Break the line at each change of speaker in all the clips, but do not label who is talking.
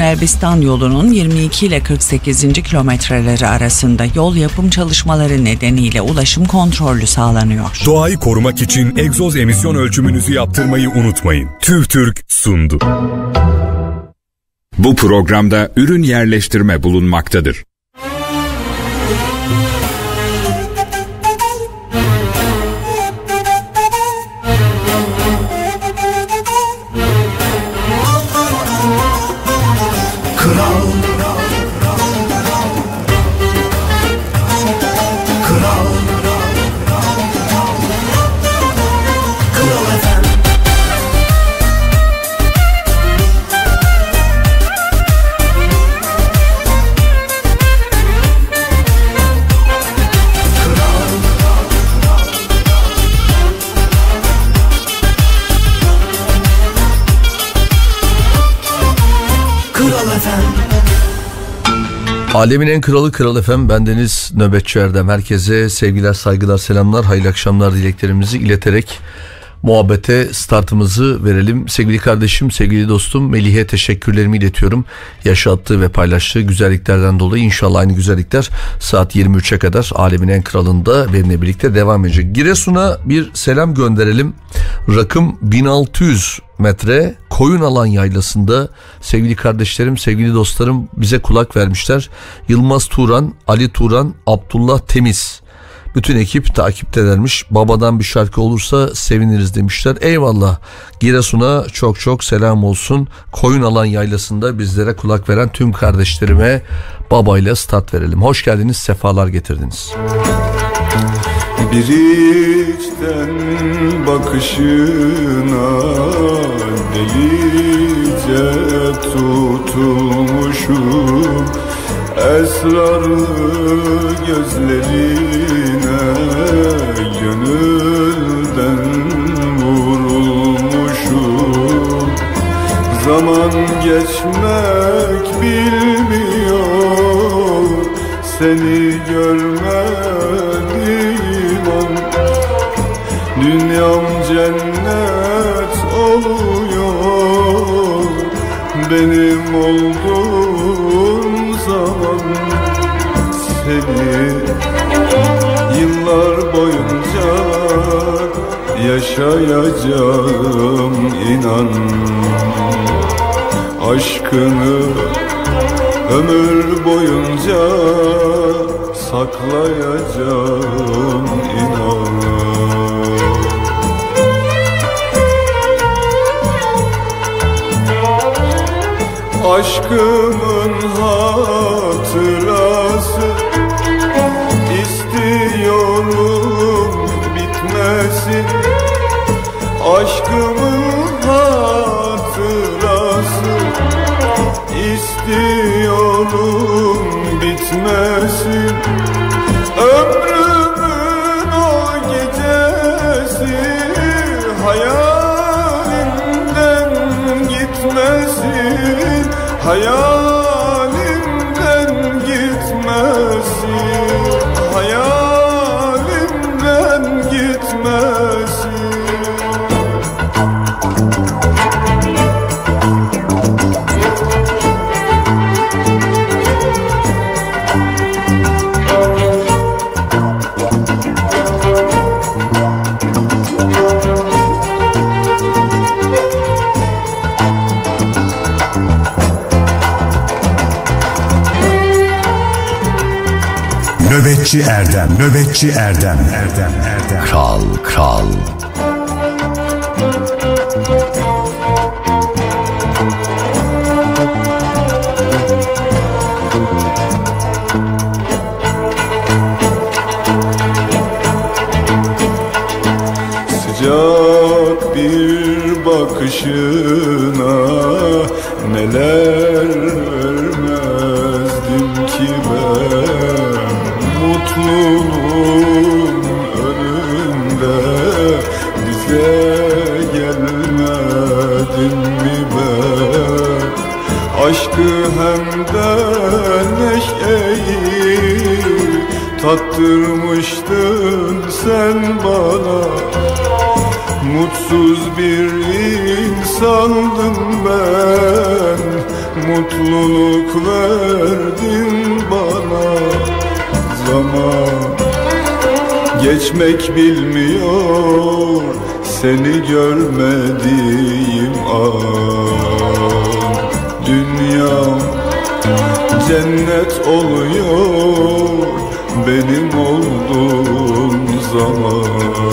Elbistan yolunun 22 ile 48. kilometreleri arasında yol yapım çalışmaları nedeniyle ulaşım kontrollü sağlanıyor.
Doğayı korumak için egzoz emisyon ölçümünüzü yaptırmayı unutmayın. TÜV TÜRK sundu.
Bu programda ürün yerleştirme bulunmaktadır.
Alemin en kralı Kral Efem bendeniz Nöbetçi Erdem. Herkese sevgiler, saygılar, selamlar, hayırlı akşamlar dileklerimizi ileterek muhabbete startımızı verelim. Sevgili kardeşim, sevgili dostum Melih'e teşekkürlerimi iletiyorum. Yaşattığı ve paylaştığı güzelliklerden dolayı inşallah aynı güzellikler saat 23'e kadar Alemin en kralında benimle birlikte devam edecek. Giresun'a bir selam gönderelim. Rakım 1600 metre koyun alan yaylasında sevgili kardeşlerim, sevgili dostlarım bize kulak vermişler. Yılmaz Turan, Ali Turan, Abdullah Temiz bütün ekip takiptelermiş. Babadan bir şarkı olursa seviniriz demişler. Eyvallah. Giresun'a çok çok selam olsun. Koyun alan yaylasında bizlere kulak veren tüm kardeşlerime babayla start verelim. Hoş geldiniz, sefalar getirdiniz.
Bir içten bakışına delice tutulmuşum Esrarlı gözlerine Zaman geçmek bilmiyor. Seni görmediğim an Dünyam cennet oluyor. Benim olduğum zaman Seni yıllar boyunca yaşayacağım inan. Aşkını ömür boyunca saklayacağım inan. Aşkımın hatırası Aşkımın hatırası istiyorum bitmesin Ömrümün o gecesi hayalimden gitmesin Hayalimden gitmesin Hayalimden gitmesin
Nöbetçi Erdem, Nöbetçi Erdem, Erdem, Erdem.
Kral, kral.
Aşkı hem de neşeyi tattırmıştın sen bana. Mutsuz bir insandım ben mutluluk verdin bana. Zaman geçmek bilmiyor seni görmediğim cennet oluyor benim olduğum zaman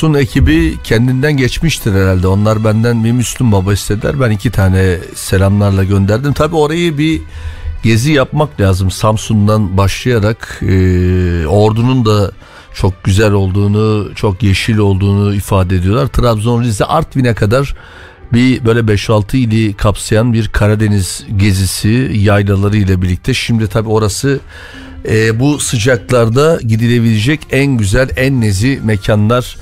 Giresun ekibi kendinden geçmiştir herhalde. Onlar benden bir Müslüm Baba istediler. Ben iki tane selamlarla gönderdim. Tabi orayı bir gezi yapmak lazım. Samsun'dan başlayarak e, ordunun da çok güzel olduğunu, çok yeşil olduğunu ifade ediyorlar. Trabzon, Rize, Artvin'e kadar bir böyle 5-6 ili kapsayan bir Karadeniz gezisi yaylaları ile birlikte. Şimdi tabi orası e, bu sıcaklarda gidilebilecek en güzel, en nezi mekanlar.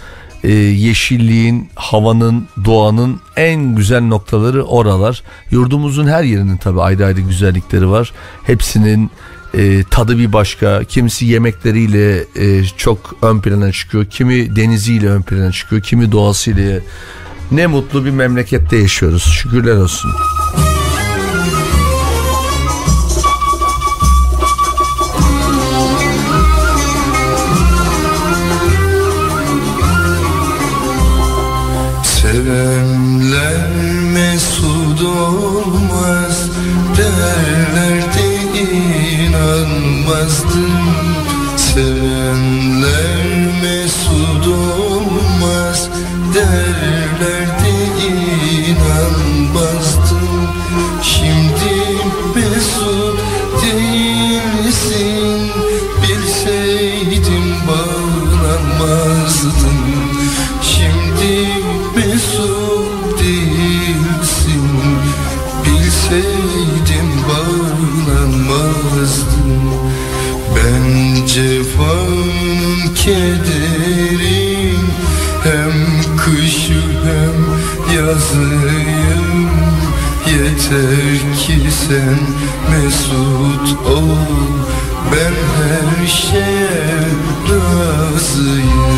E, yeşilliğin, havanın, doğanın en güzel noktaları oralar. Yurdumuzun her yerinin tabi ayrı ayrı güzellikleri var. Hepsinin e, tadı bir başka. Kimisi yemekleriyle e, çok ön plana çıkıyor. Kimi deniziyle ön plana çıkıyor. Kimi doğasıyla. Ne mutlu bir memlekette yaşıyoruz. Şükürler olsun.
Sevenler Yeter ki sen mesut ol. Ben her şeye razıyım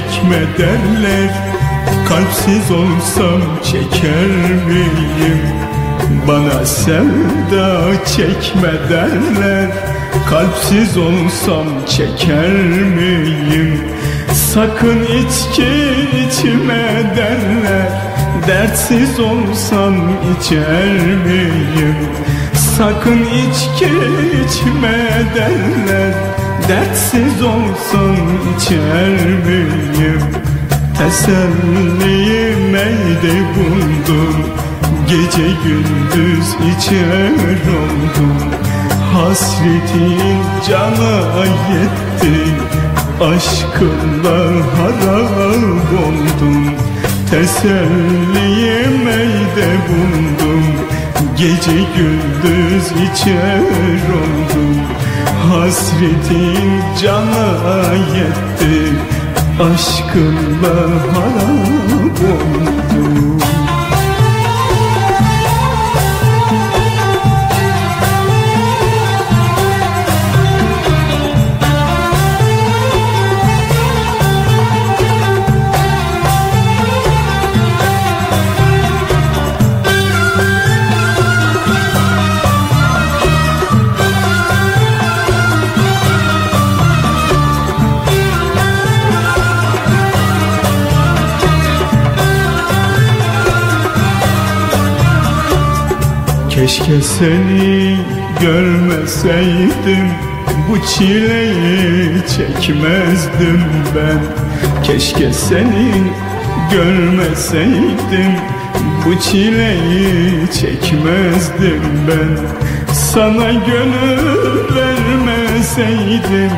çekme derler Kalpsiz olsam çeker miyim? Bana sevda çekme derler Kalpsiz olsam çeker miyim? Sakın içki içme derler Dertsiz olsam içer miyim? Sakın içki içme derler Dertsiz olsam içer miyim? Tesellime de buldum. Gece gündüz içer oldum. Hasretin cana yetti. Aşkınla harap oldum. Tesellime de buldum. Gece gündüz içer oldum Hasretin cana yetti Aşkınla harap oldum Keşke seni görmeseydim Bu çileyi çekmezdim ben. Keşke seni görmeseydim Bu çileyi çekmezdim ben. Sana gönül vermeseydim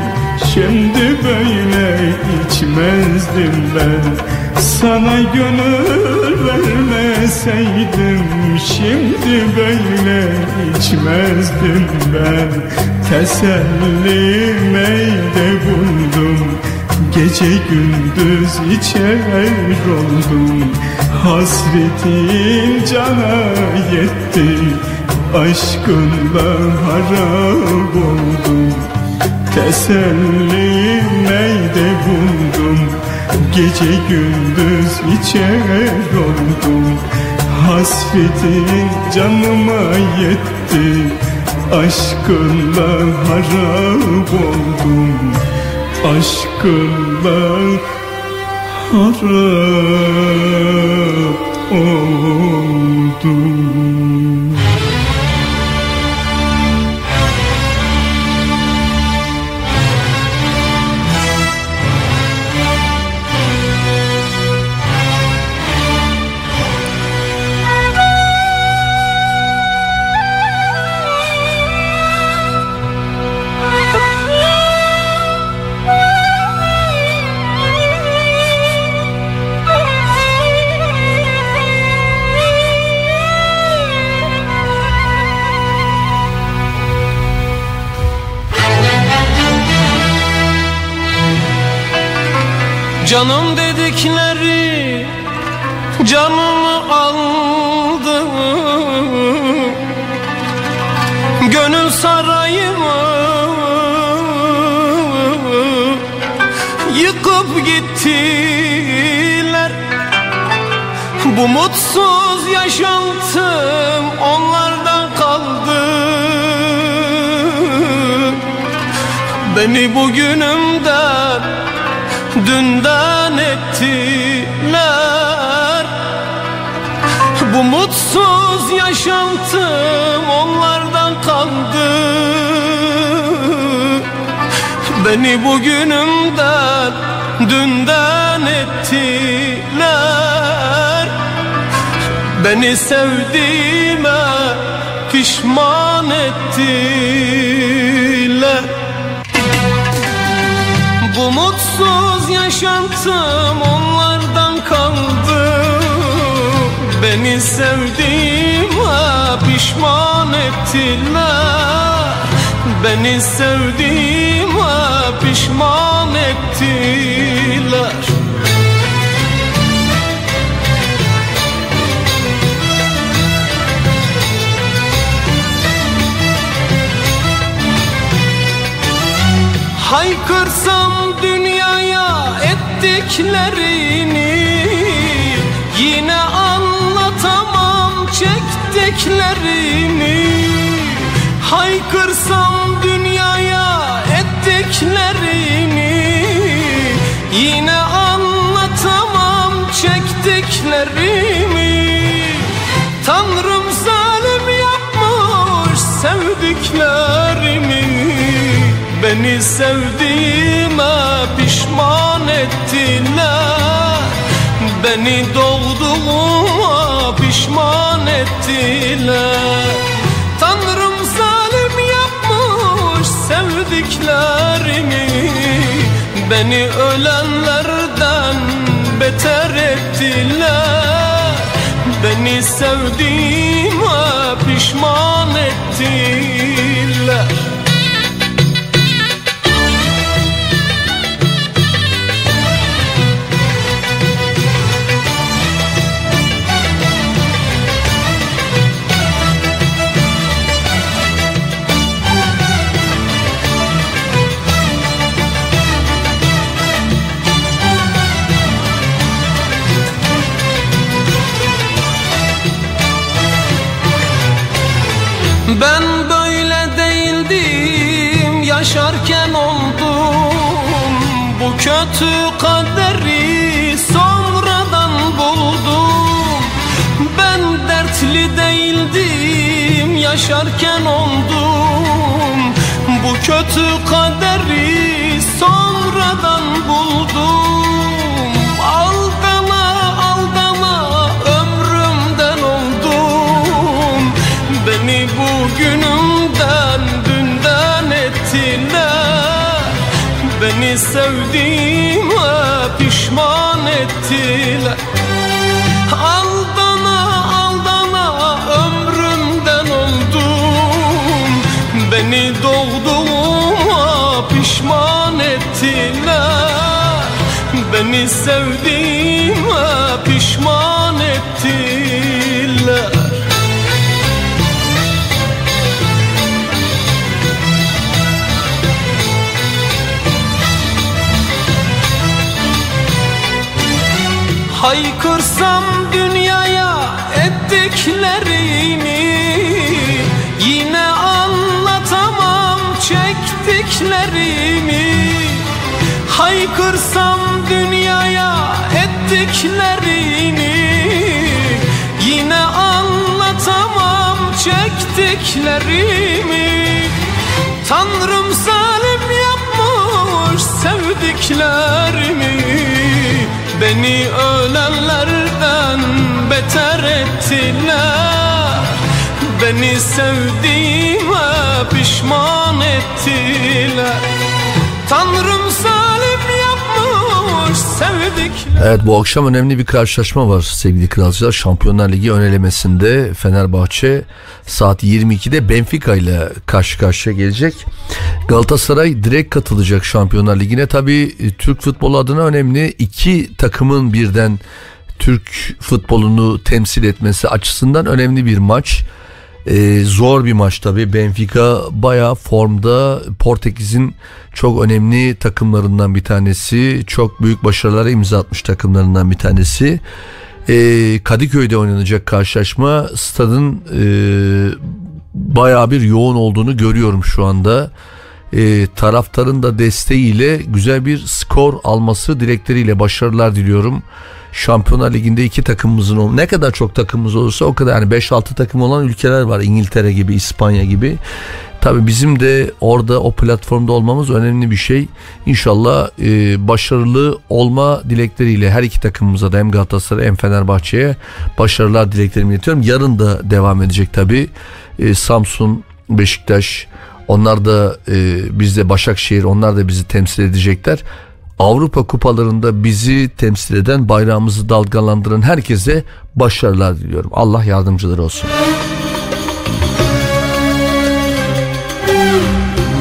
Şimdi böyle içmezdim ben Sana gönül vermeseydim Şimdi böyle içmezdim ben. Tesellime de buldum Gece gündüz içer oldum Hasretin cana yetti Aşkınla harap oldum. Tesellime de buldum Gece gündüz içer oldum Hasretin canıma yetti. Aşkınla harap oldum Aşkınla harap oldum
Canım dedikleri canımı aldı. Gönül sarayımı yıkıp gittiler. Bu mutsuz yaşantım onlardan kaldı. Beni bugünümden Beni bugünümden dünden ettiler. Beni sevdiğime pişman ettiler. Bu mutsuz yaşantım onlardan kaldı. Beni sevdiğime pişman ettiler. Beni sevdiğime pişman ettiler. Haykırsam dünya dünyaya ettiklerini Yine anlatamam çektiklerini. Haykırsam dünyaya ettiklerini Beni sevdiğime pişman ettiler Beni doğduğuma pişman ettiler Tanrım zalim yapmış sevdiklerimi Beni ölenlerden beter ettiler Beni sevdiğime pişman ettiler kötü kaderi sonradan buldum. Ben dertli değildim yaşarken oldum. Bu kötü kaderi sonradan buldum Beni sevdiğime pişman ettiler. Aldana aldana ömrümden oldum. Beni doğduğuma pişman ettiler. Beni sevdiğime pişman ettiler Haykırsam dünyaya ettiklerini Yine anlatamam çektiklerimi. Haykırsam dünyaya ettiklerini Yine anlatamam çektiklerimi. Tanrım zalim yapmış sevdiklerimi Beni ölenlerden beter ettiler. Beni sevdiğime pişman ettiler. Tanrım
Evet bu akşam önemli bir karşılaşma var sevgili kralcılar. Şampiyonlar Ligi ön elemesinde Fenerbahçe saat 22'de Benfica ile karşı karşıya gelecek. Galatasaray direkt katılacak Şampiyonlar Ligi'ne. Tabii e, Türk futbolu adına önemli. iki takımın birden Türk futbolunu temsil etmesi açısından önemli bir maç. Ee, zor bir maç tabii. Benfica bayağı formda. Portekiz'in çok önemli takımlarından bir tanesi. Çok büyük başarılara imza atmış takımlarından bir tanesi. Ee, Kadıköy'de oynanacak karşılaşma stadın e, bayağı bir yoğun olduğunu görüyorum şu anda. Ee, taraftarın da desteğiyle güzel bir skor alması dilekleriyle başarılar diliyorum. Şampiyonlar Ligi'nde iki takımımızın ne kadar çok takımımız olursa o kadar yani 5-6 takım olan ülkeler var İngiltere gibi İspanya gibi. Tabii bizim de orada o platformda olmamız önemli bir şey. İnşallah e, başarılı olma dilekleriyle her iki takımımıza da hem Galatasaray hem Fenerbahçe'ye başarılar dileklerimi iletiyorum. Yarın da devam edecek tabii. E, Samsun, Beşiktaş onlar da e, bizde Başakşehir onlar da bizi temsil edecekler. Avrupa kupalarında bizi temsil eden bayrağımızı dalgalandıran herkese başarılar diliyorum. Allah yardımcıları olsun.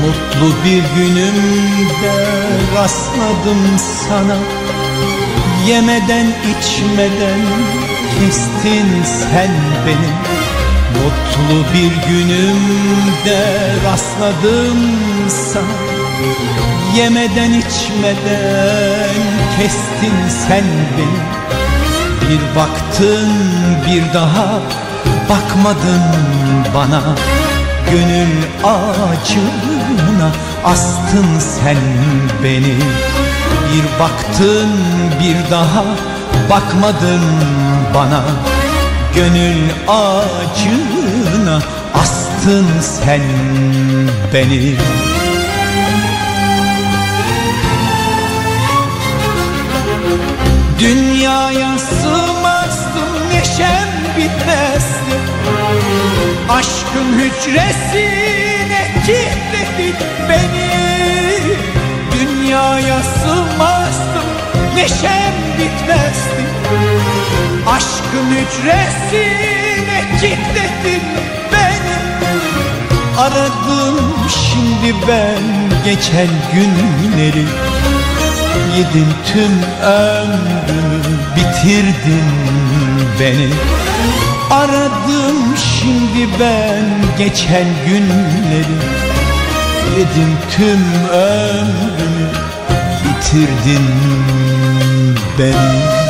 Mutlu bir günümde rastladım sana Yemeden içmeden kestin sen benim Mutlu bir günümde rastladım sana Yemeden içmeden kestin sen beni. Bir baktın bir daha bakmadın bana. Gönül ağacına astın sen beni. Bir baktın bir daha bakmadın bana. Gönül ağacına astın sen beni Dünyaya sığmazdım neşem bitmezdi. Aşkın hücresine kilitledin beni. Dünyaya sığmazdım neşem bitmezdi. Aşkın hücresine kilitledin beni. Aradım şimdi ben geçen günleri Yedin tüm ömrümü bitirdin beni. Aradım şimdi ben geçen günleri. Yedin tüm ömrümü bitirdin beni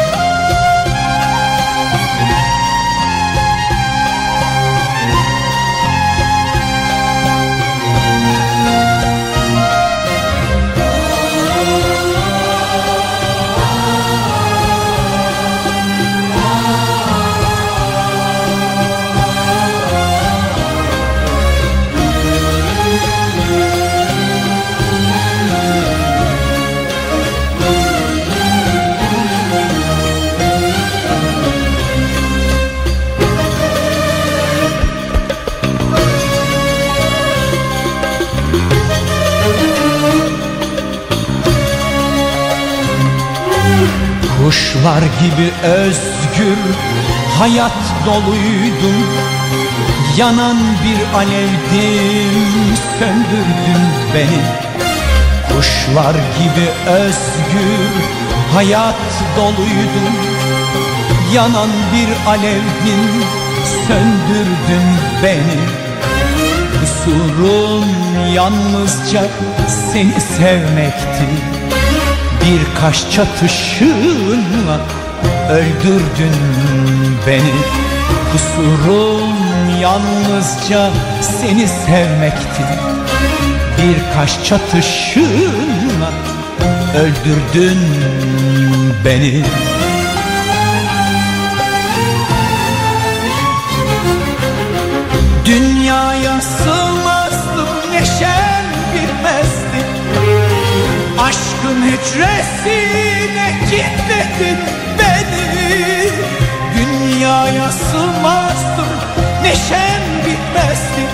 Kuşlar gibi özgür hayat doluydum Yanan bir alevdim söndürdün beni. Kuşlar gibi özgür hayat doluydum Yanan bir alevdim söndürdün beni. Kusurum yalnızca seni sevmekti Birkaç çatışınla öldürdün beni. Kusurum yalnızca seni sevmekti. Birkaç çatışınla öldürdün beni Aşkın hücresine kilitledin beni. Dünyaya sığmazdım neşem bitmezdi.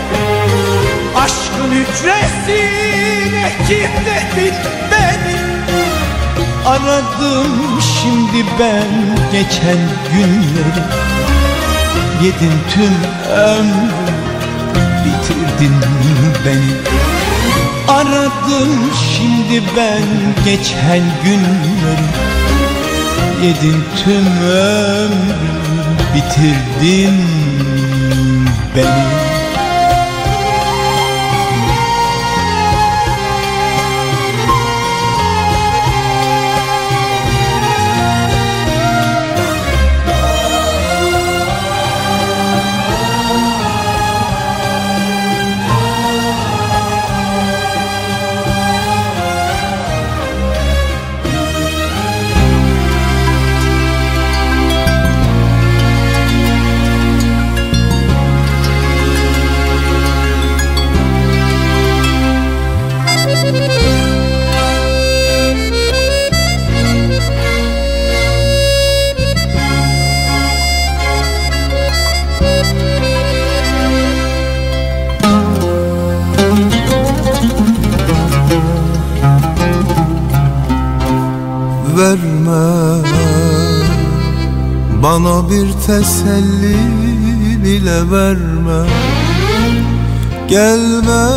Aşkın hücresine kilitledin beni. Aradım şimdi ben geçen günleri. Yedin tüm ömrümü bitirdin beni Aradım şimdi ben geçen günleri. Yedin tüm ömrümü bitirdin beni
verme. Bana bir teselli bile verme. Gelme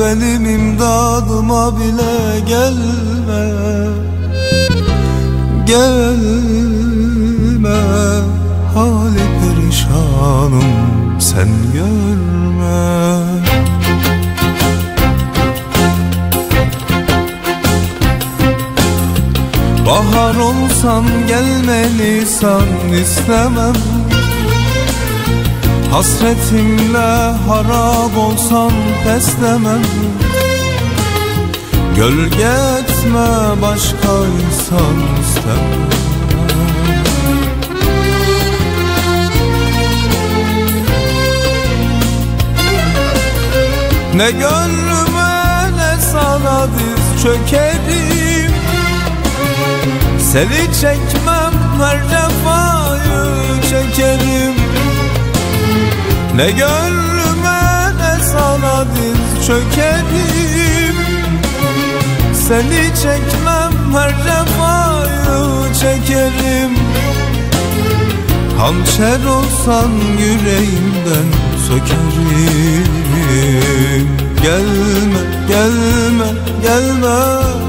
benim imdadıma bile gelme. Gelme hali perişanım sen görme
Bahar olsan gelmeni san istemem. Hasretimle harap olsan pes demem Gölge etme başka insan istemem. Ne gönlüme ne sana diz çökerim Seni çekmem her cefayı çekerim. Ne gönlüme ne sana diz çökerim. Seni çekmem her cefayı çekerim. Hançer olsan yüreğimden sökerim. Gelme, gelme, gelme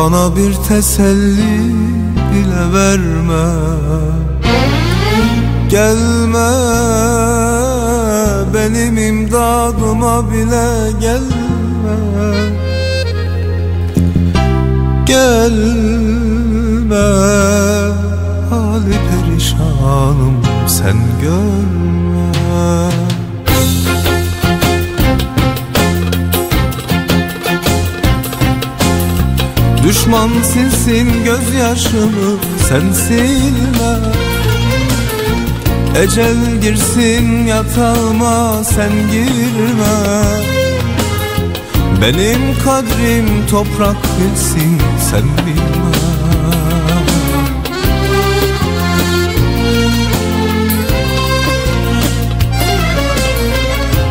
Bana bir teselli bile verme. Gelme benim imdadıma bile gelme. Gelme hali perişanım sen görme Düşman silsin gözyaşımı sen silme Ecel girsin yatağıma sen girme. Benim kadrim toprak bilsin sen bilme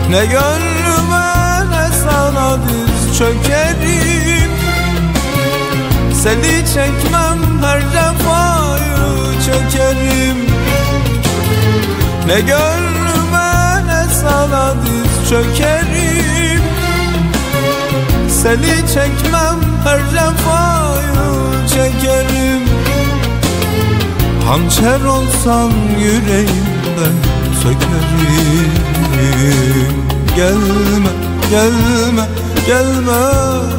Ne gönlüme ne sana diz çökerim Seni çekmem her cefayı çekerim. Ne gönlüme ne sana diz çökerim. Seni çekmem her cefayı çekerim. Hançer olsan yüreğimden sökerim. Gelme, gelme, gelme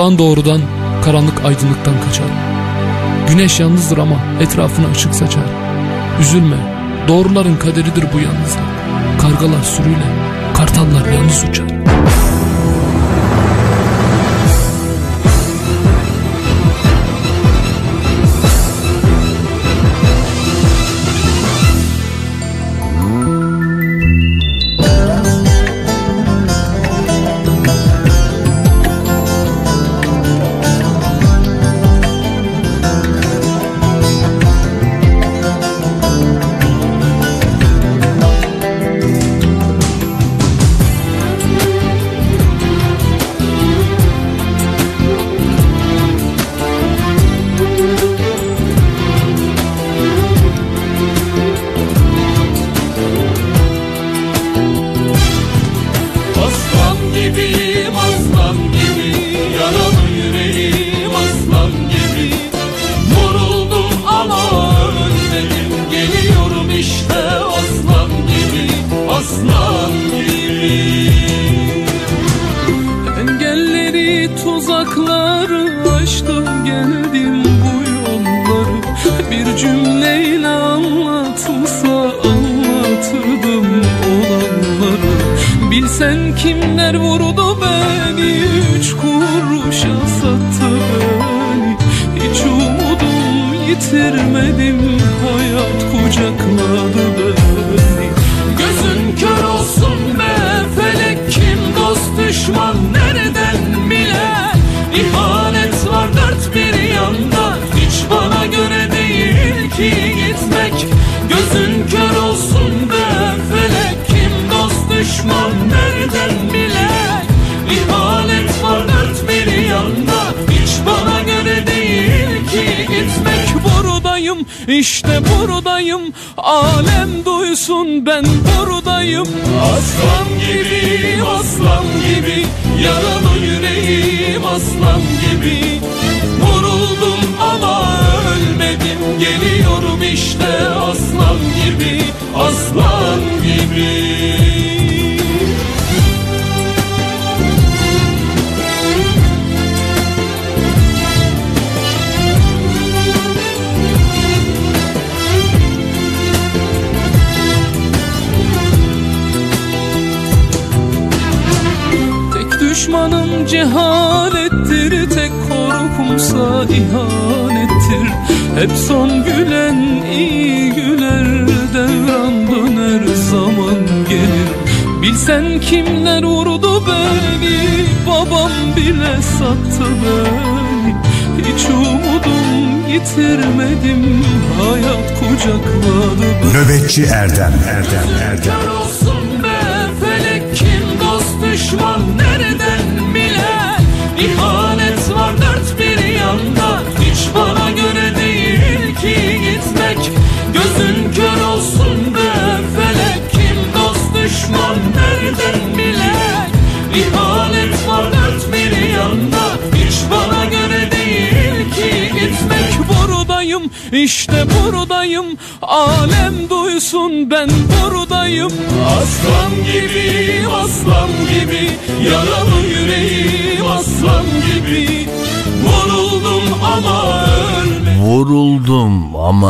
Yalan doğrudan, karanlık aydınlıktan kaçar. Güneş yalnızdır ama etrafına ışık saçar. Üzülme, doğruların kaderidir bu yalnızlık. Kargalar sürüyle, kartallar yalnız uçar.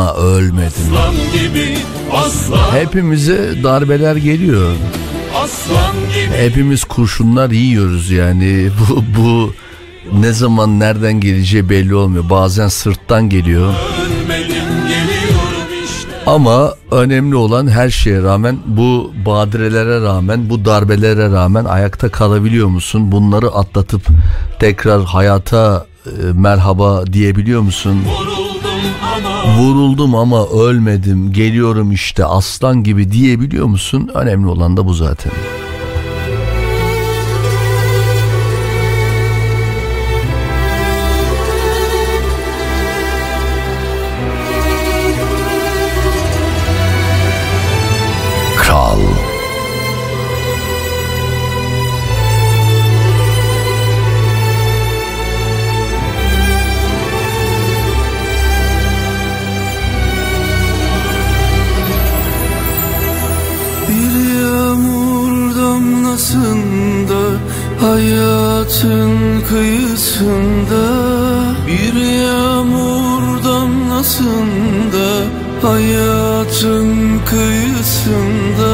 Ama ölmedim. Aslan gibi aslan
Hepimize darbeler geliyor.
aslan gibi
Hepimiz kurşunlar yiyoruz yani. Bu bu ne zaman nereden geleceği belli olmuyor. Bazen sırttan geliyor.
İşte
Ama önemli olan her şeye rağmen bu badirelere rağmen bu darbelere rağmen ayakta kalabiliyor musun? Bunları atlatıp tekrar hayata e, merhaba diyebiliyor musun?
Ama
Vuruldum ama ölmedim geliyorum işte aslan gibi diyebiliyor musun? Önemli olan da bu zaten.
Hayatın kıyısında Bir yağmur damlasında Hayatın kıyısında.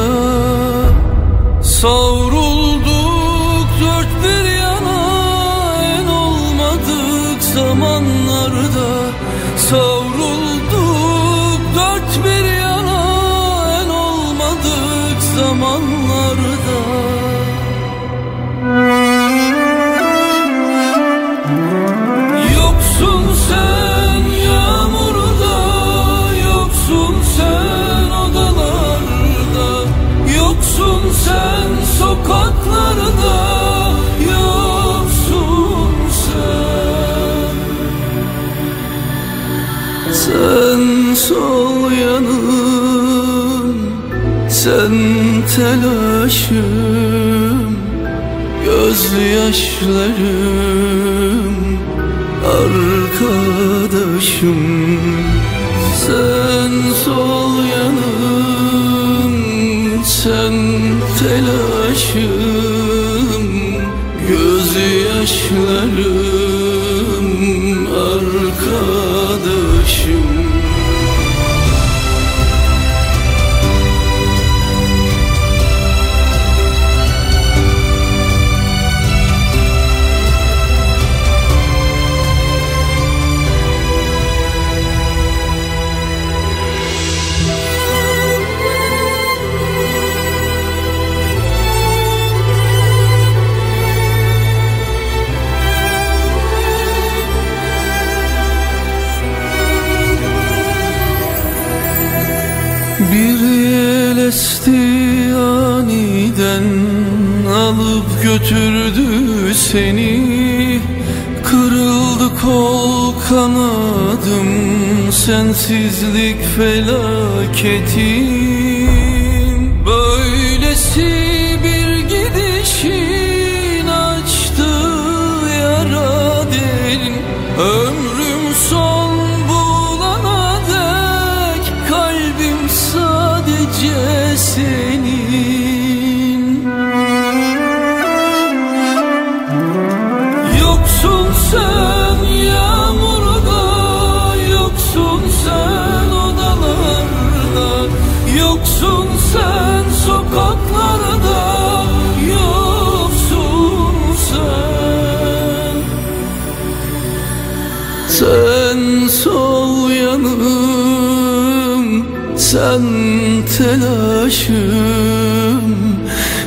Savrulduk telaşım Gözyaşlarım Arkadaşım. Sen sol yanım Sen telaşım Gözyaşlarım sensizlik felaketim Yoksun sen sokaklarda Yoksun sen. Sen sol yanım Sen telaşım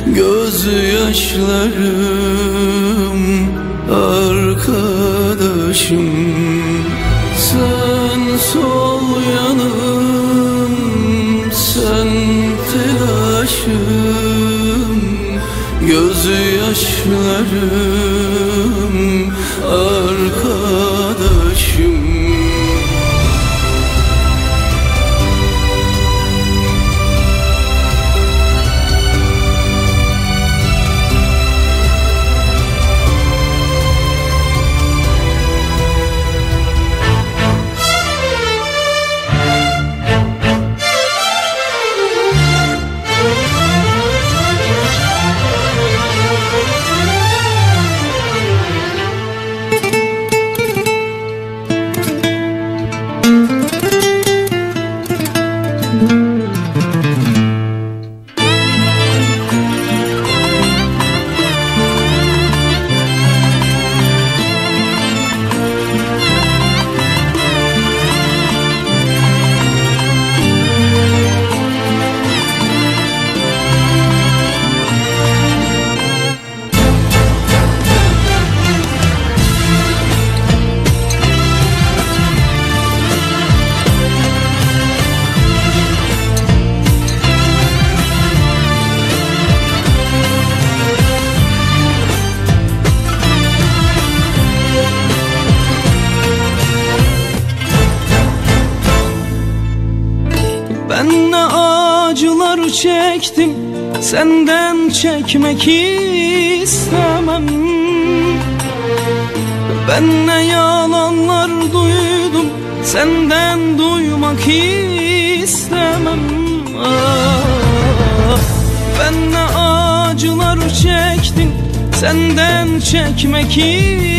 Gözyaşlarım Arkadaşım Gözyaşlarım
Senden çekmek için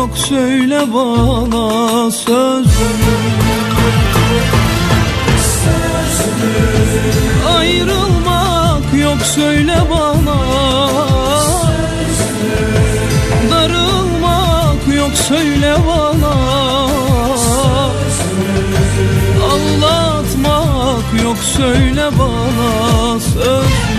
yok söyle bana sözümü Ayrılmak yok söyle bana sözüm. Darılmak yok söyle bana sözüm. Anlatmak yok söyle bana sözümü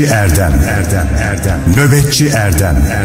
Nöbetçi Erdem. Erdem Erdem Nöbetçi Erdem Erdem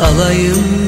alayım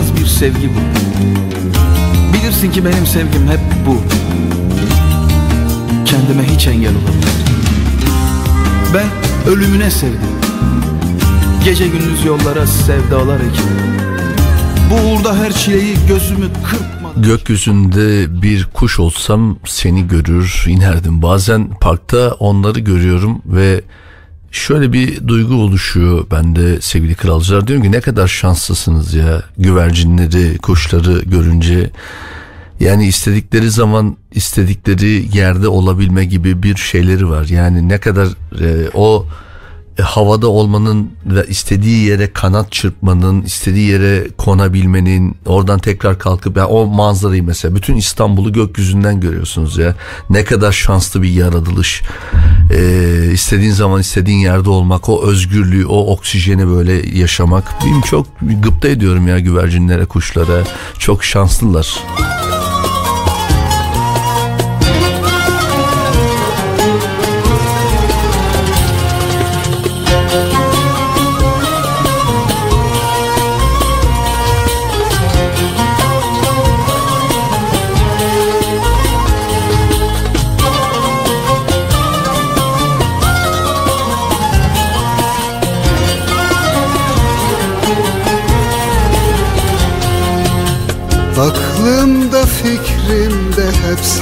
Olmaz bir sevgi bu. Bilirsin ki benim sevgim hep bu. Kendime hiç engel olamıyorum Ben ölümüne sevdim. Gece gündüz yollara sevdalar ekim. Bu uğurda her çileyi gözümü kırpmadan
Gökyüzünde bir kuş olsam seni görür inerdim. Bazen parkta onları görüyorum ve şöyle bir duygu oluşuyor bende sevgili kralcılar. Diyorum ki ne kadar şanslısınız ya güvercinleri, kuşları görünce. Yani istedikleri zaman istedikleri yerde olabilme gibi bir şeyleri var. Yani ne kadar e, o e, havada olmanın ve istediği yere kanat çırpmanın, istediği yere konabilmenin, oradan tekrar kalkıp yani o manzarayı mesela bütün İstanbul'u gökyüzünden görüyorsunuz ya. Ne kadar şanslı bir yaratılış. Ee, istediğin zaman istediğin yerde olmak, o özgürlüğü, o oksijeni böyle yaşamak. Benim çok gıpta ediyorum ya güvercinlere, kuşlara. Çok şanslılar.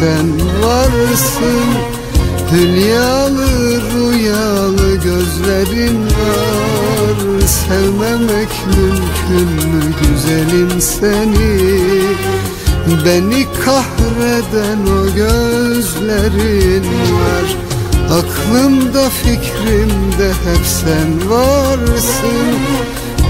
Sen varsın. Hülyalı rüyalı gözlerin var. Sevmemek mümkün mü güzelim seni? Beni kahreden o gözlerin var. Aklımda fikrimde hep sen varsın.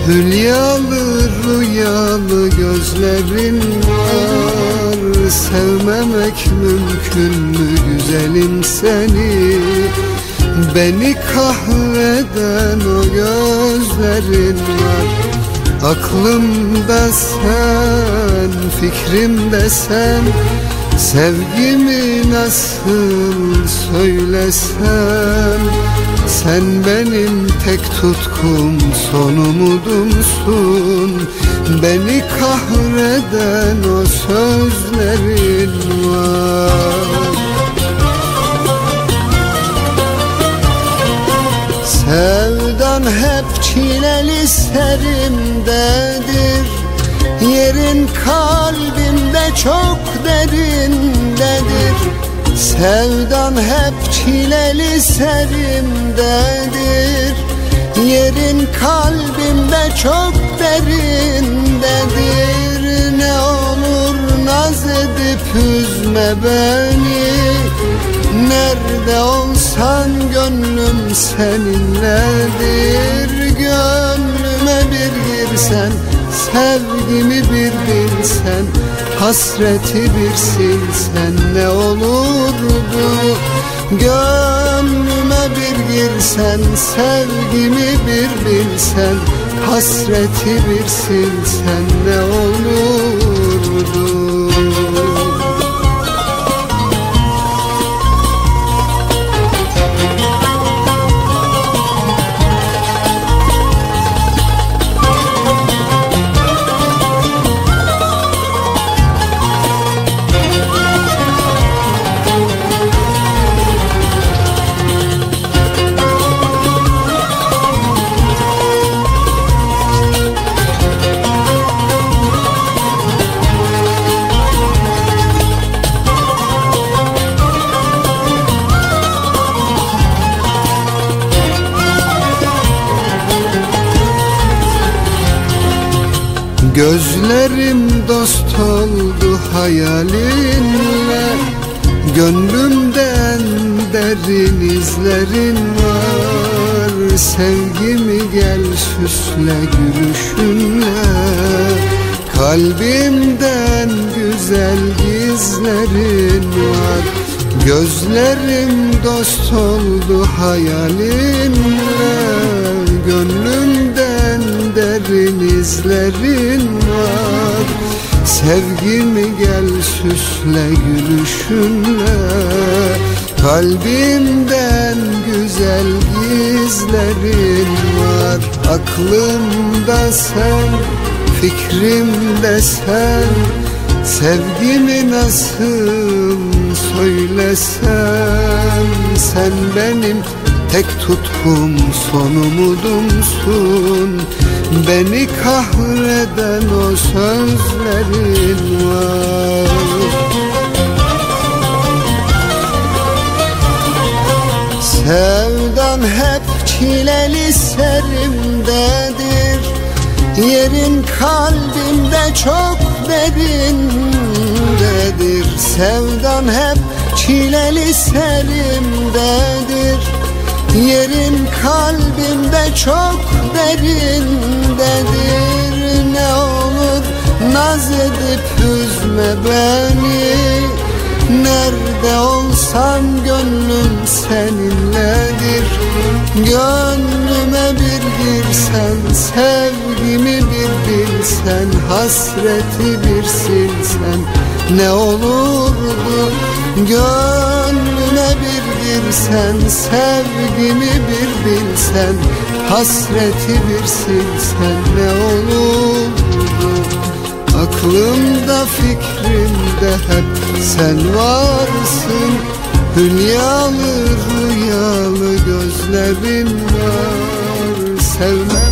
Hülyalı rüyalı gözlerin var Sevmemek mümkün mü güzelim seni? Beni kahreden o gözlerin var. Aklımda sen, fikrimde sen. Sevgimi nasıl söylesem Sen benim tek tutkum son umudumsun. Beni kahreden o sözlerin var. Sevdan hep çileli serimdedir. Yerin kalbimde çok derindedir Sevdan hep çileli serimdedir Yerin kalbimde çok derindedir Ne olur naz edip üzme beni. Nerede olsan gönlüm seninledir. Gönlüme bir girsen Sevgimi bir bilsen Hasreti bir silsen ne olurdu. Gönlüme bir girsen Sevgimi bir bilsen Hasreti bir silsen ne olurdu Gözlerim dost oldu hayalinle. Gönlümden derin izlerin var. Sevgimi gel süsle gülüşünle. Kalbimden güzel gizlerin var. Gözlerim dost oldu hayalinle. Derin izlerin var. Sevgimi gel süsle gülüşünle. Kalbimden güzel gizlerin var. Aklımda sen, fikrimde sen. Sevgimi nasıl söylesem? Sen benim tek tutkum son umudumsun Beni kahreden o sözlerin var. Sevdan hep çileli serimdedir. Yerin kalbimde çok derindedir. Sevdan hep çileli serimdedir Yerin kalbimde çok derindedir Ne olur naz edip üzme beni. Nerede olsam gönlüm seninledir. Gönlüme bir girsen Sevgimi bir bilsen Hasreti bir silsen. Ne olurdu Gönlüme bir girsen Sevgimi bir bilsen Hasreti bir silsen Ne olurdu Aklımda fikrimde hep sen varsın Hülyalı rüyalı gözlerin var. Sevmeme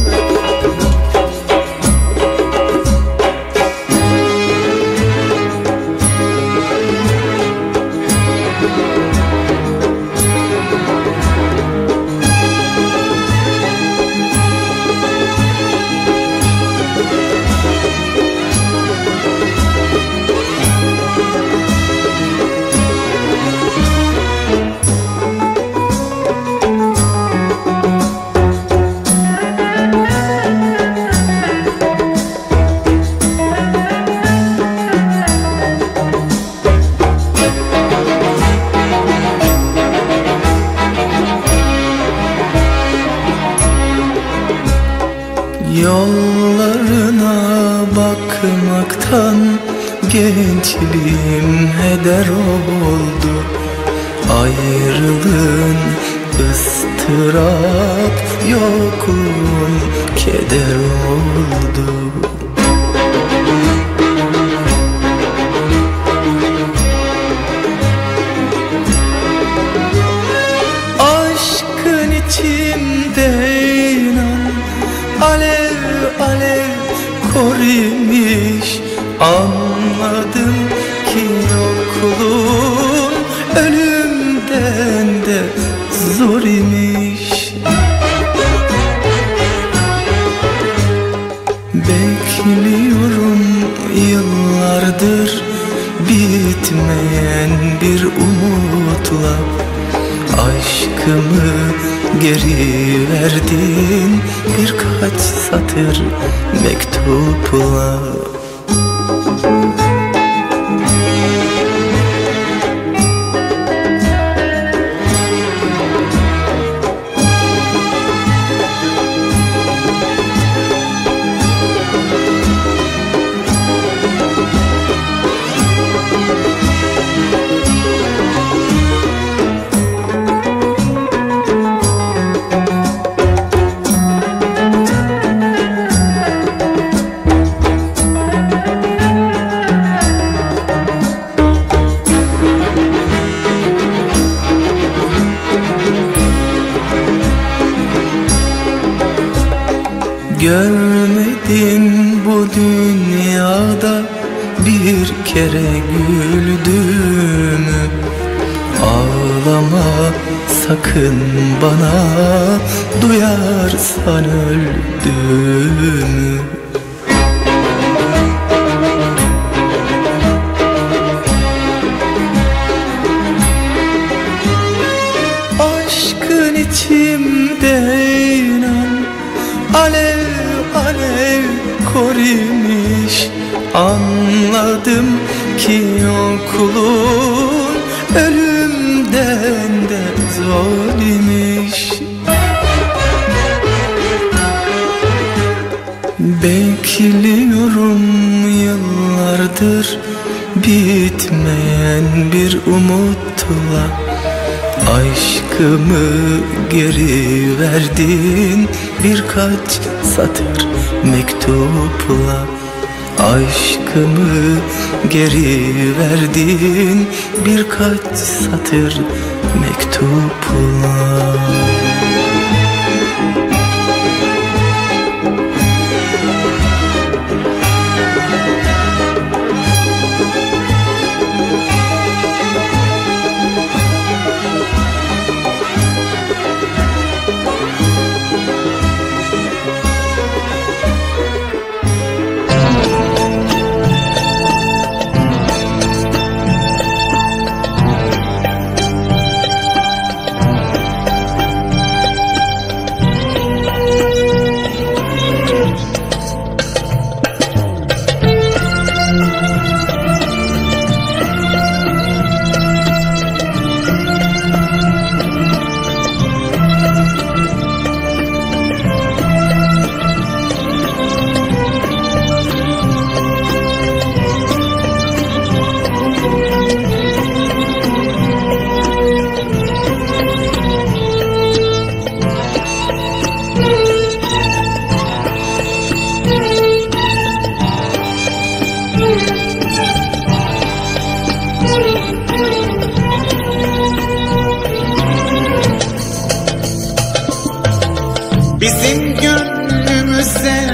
Bizim gönlümüze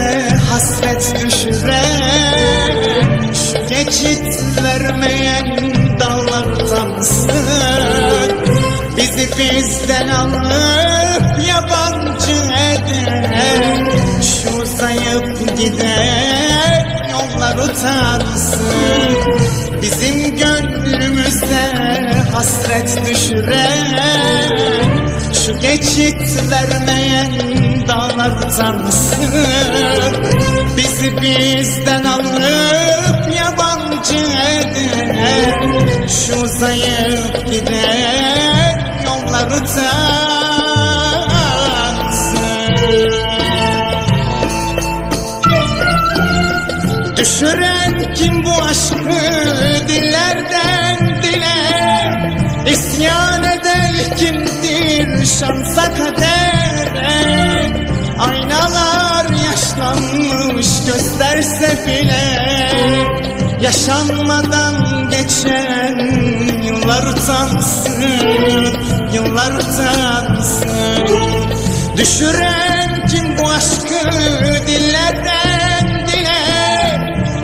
hasret düşüren geçit vermeyen dallardansın Bizi bizden alıp yabancı eden Şu zayıf giden yollar utansın Bizim gönlümüze hasret düşüren şu geçit vermeyen dağlardansın Bizi bizden alıp yabancı eden Şu zayıf giden yollardansın Düşüren kim bu aşkı dillerden dile? İsyan eder kimdir şansa kadere Aynalar yaşlanmış gösterse bile Yaşanmadan geçen yıllar utansın Yıllar utansın. Düşüren kim bu aşkı dillerden dile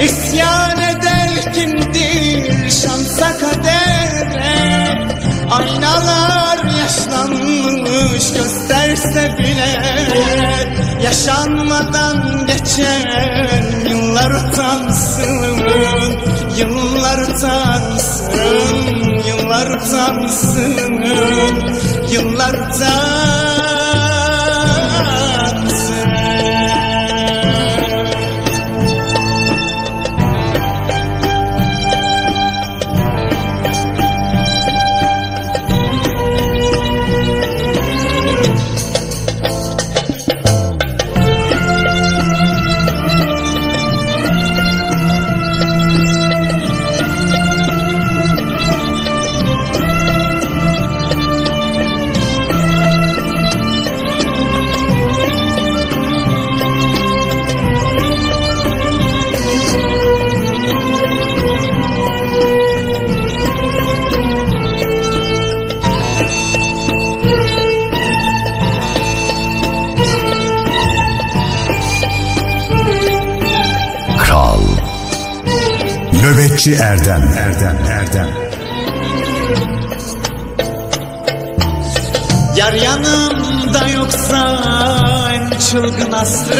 İsyan eder kimdir şansa kadere Aynalar yaşlanmış gösterse bile Yaşanmadan geçen yıllar utansın Yıllar utansın Yıllar utansın Yıllar utansın
Nöbetçi Erdem. Erdem Erdem.
Yar yanımda yoksa en çılgın hasret.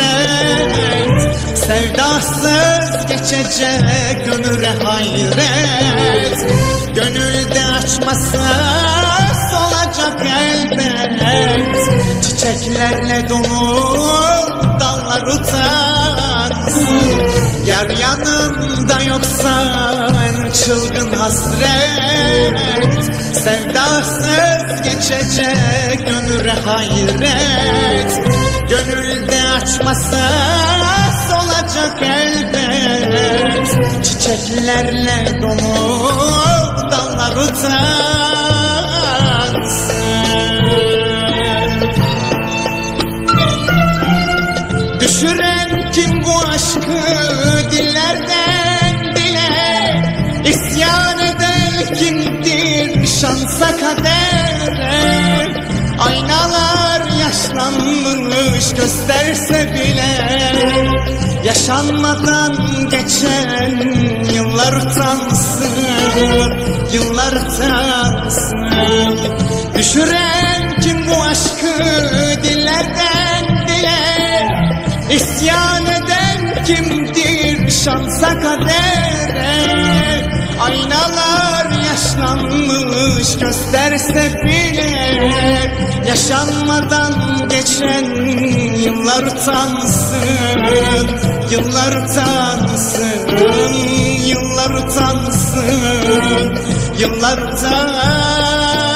Sevdasız geçecek ömüre hayret. Gönülde açmasa solacak elbet. Çiçeklerle dolu dallar utansın Yar yanımda yoksa en çılgın hasret. Sevdasız geçecek ömüre hayret. Gönülde açmasa solacak elbet. Çiçeklerle dolu dallar utansın. Düşüren kimdir şansa kadere. Aynalar yaşlanmış gösterse bile Yaşanmadan geçen yıllar utansın Yıllar utansın. Düşüren kim bu aşkı dillerden dile İsyan eden kimdir şansa kadere? Aynalar yaşlanmış gösterse bile Yaşanmadan geçen yıllar utansın Yıllar utansın Yıllar utansın Yıllar utansın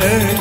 ne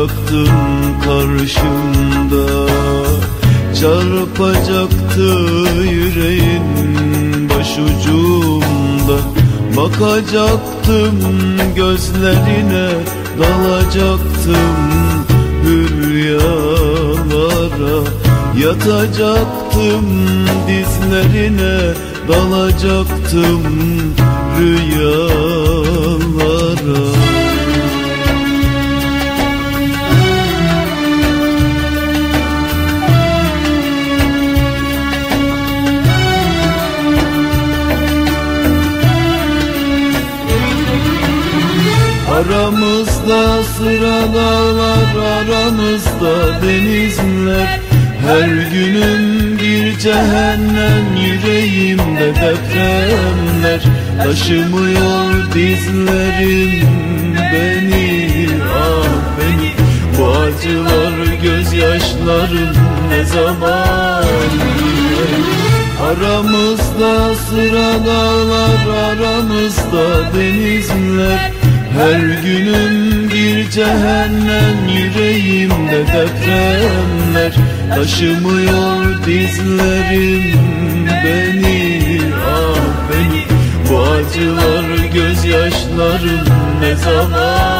duracaktın karşımda. Çarpacaktı yüreğin başucumda. Bakacaktım gözlerine dalacaktım hülyalara. Yatacaktım dizlerine dalacaktım rüyalara Aramızda sıralar aramızda denizler. Her günüm bir cehennem yüreğimde depremler. Taşımıyor dizlerim beni ah beni. Bu acılar gözyaşlarım ne zaman Aramızda sıralar aramızda denizler. Her günüm cehennem yüreğimde depremler Taşımıyor dizlerim beni ah beni. Bu acılar gözyaşlarım ne zaman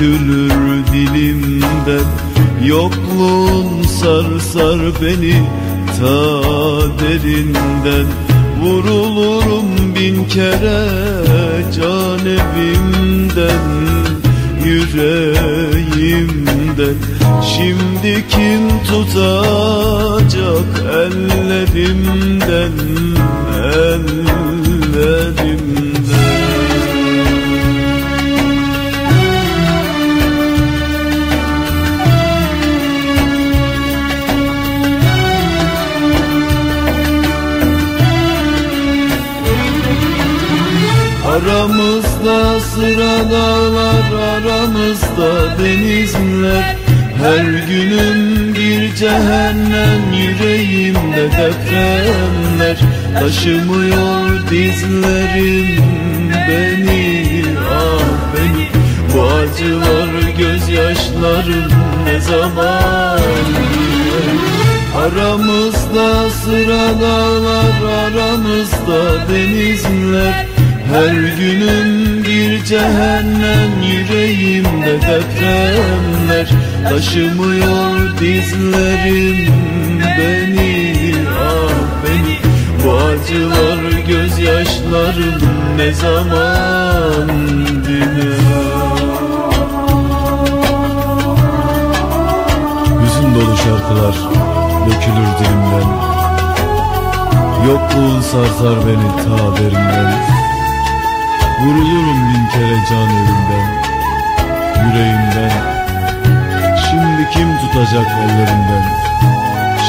dökülür dilimden Yokluğun sarsar beni ta derinden. Vurulurum bin kere can evimden yüreğimden. Şimdi kim tutacak ellerimden ellerimden Aramızda sıralar aramızda denizler. Her günüm bir cehennem yüreğimde depremler. Taşımıyor dizlerim beni ah beni. Bu acılar gözyaşlarım ne zaman? Aramızda sıralar aramızda denizler. Her günüm bir cehennem yüreğimde depremler. Taşımıyor dizlerim beni ah beni. Bu acılar gözyaşlarım ne zaman diner
Hüzün dolu şarkılar dökülür dilimden. Yokluğun sarsar beni ta derinden Vurulurum bin kere can evimden Yüreğimden. Şimdi kim tutacak ellerinden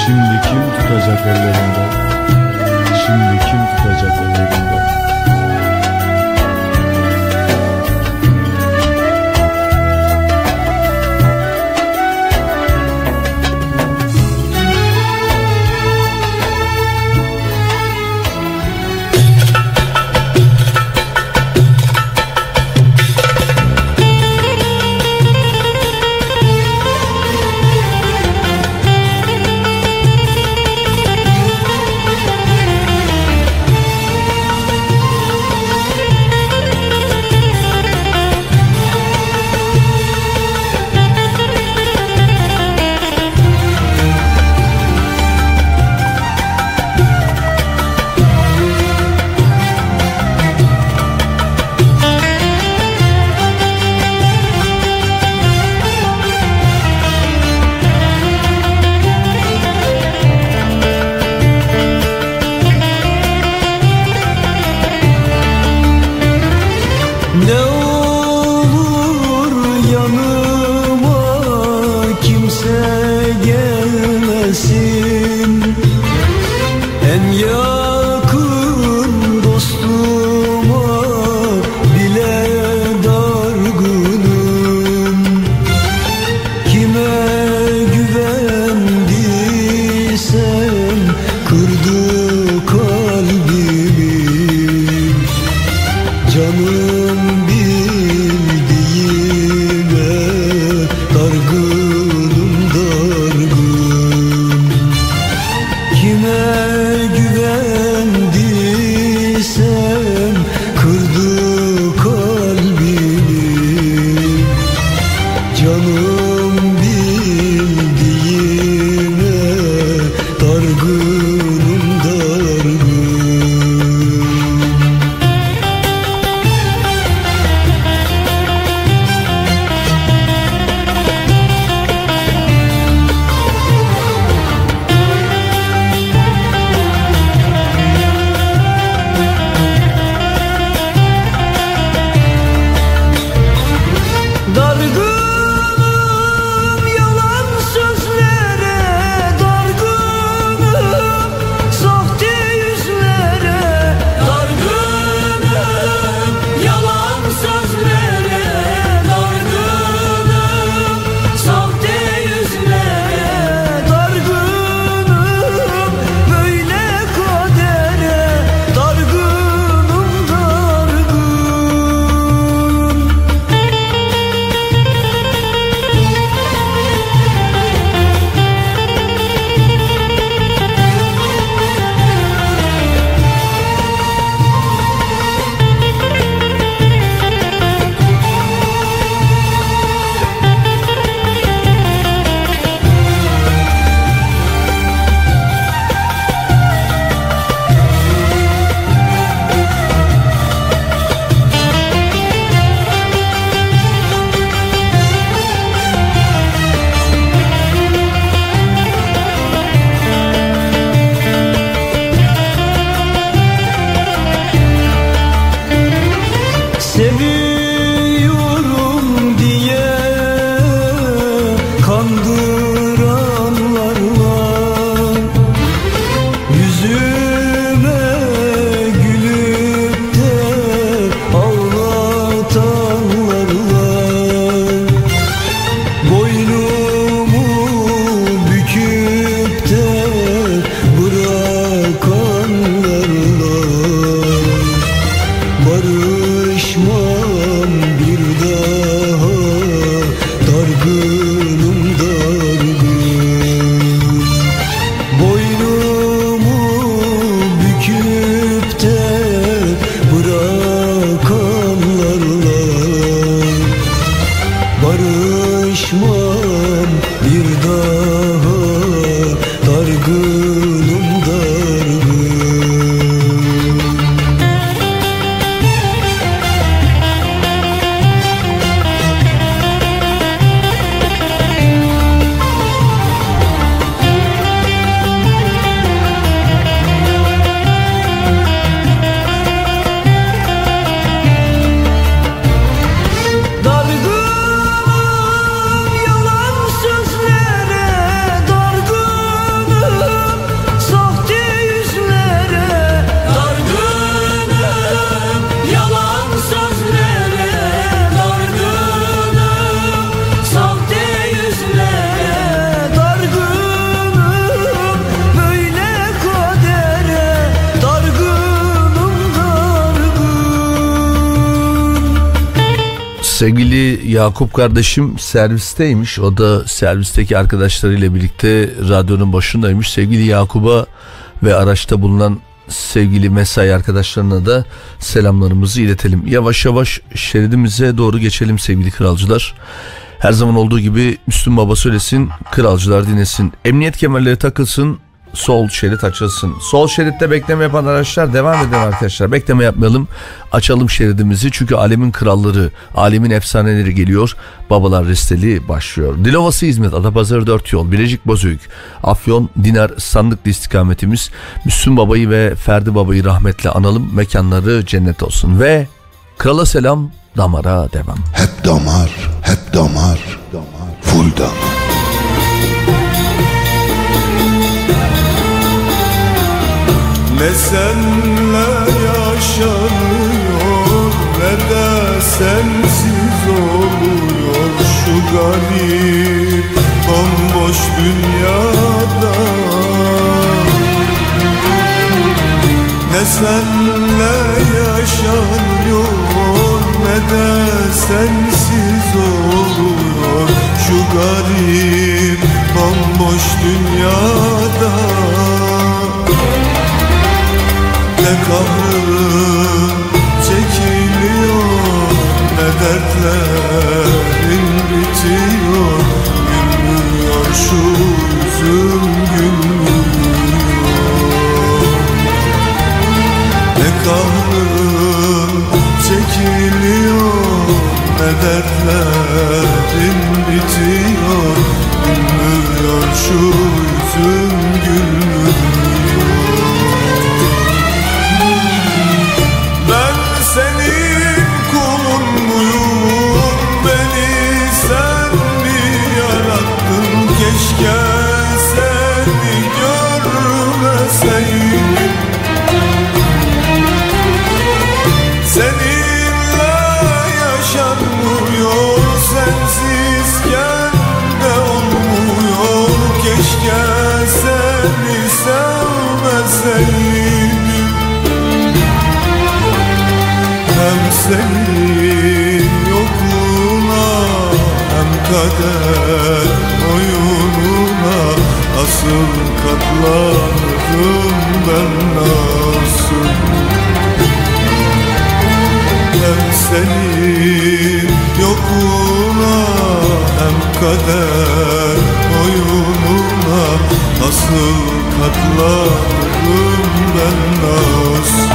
Şimdi kim tutacak ellerinden Şimdi kim tutacak ellerinden
Yakup kardeşim servisteymiş. O da servisteki arkadaşlarıyla birlikte radyonun başındaymış. Sevgili Yakup'a ve araçta bulunan sevgili mesai arkadaşlarına da selamlarımızı iletelim. Yavaş yavaş şeridimize doğru geçelim sevgili kralcılar. Her zaman olduğu gibi Müslüm Baba söylesin, kralcılar dinlesin. Emniyet kemerleri takılsın, sol şerit açılsın. Sol şeritte bekleme yapan araçlar devam edelim arkadaşlar. Bekleme yapmayalım. Açalım şeridimizi çünkü alemin kralları, alemin efsaneleri geliyor. Babalar Resteli başlıyor. Dilovası İzmit, Adapazarı 4 yol, Bilecik Bozüyük, Afyon, Dinar, Sandıklı istikametimiz. Müslüm Baba'yı ve Ferdi Baba'yı rahmetle analım. Mekanları cennet olsun. Ve Krala selam, damara devam.
Hep damar, hep damar, full damar.
Ne senle yaşanıyor ne de sensiz oluyor şu garip bomboş dünyada. Ne senle yaşanıyor ne de sensiz oluyor şu garip bomboş dünyada ne kahrın çekiliyor Ne dertlerin bitiyor Gülmüyor şu yüzüm gülmüyor. Ne kahrın çekiliyor Ne dertlerin bitiyor Gülmüyor şu yüzüm hem senin yokluğuna hem kader oyununa Nasıl katlanırım ben nasıl? Hem senin yokluğuna hem kader oyununa Nasıl katlanırım ben nasıl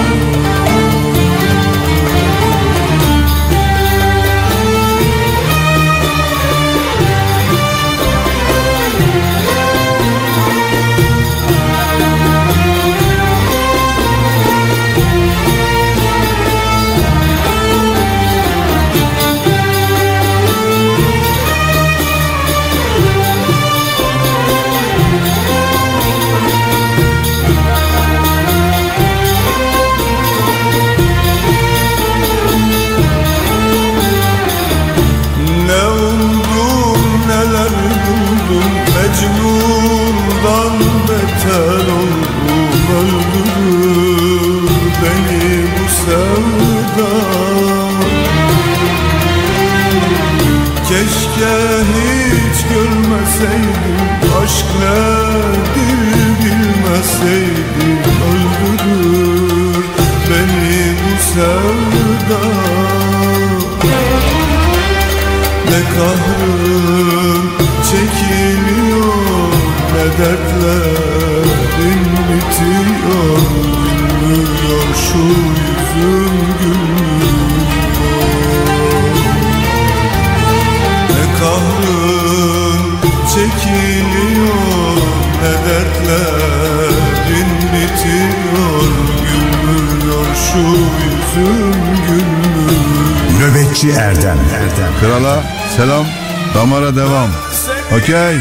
görmeseydim Aşk nedir bilmeseydim Öldürür beni bu sevda. Ne kahrım çekiliyor Ne dertlerim bitiyor. Gülmüyor şu yüzüm gülmüyor kahrım çekiliyor Ne dertlerin bitiyor Gülmüyor şu yüzüm gülmüyor
Nöbetçi Erdem Erdem
Krala selam, damara devam. Okey.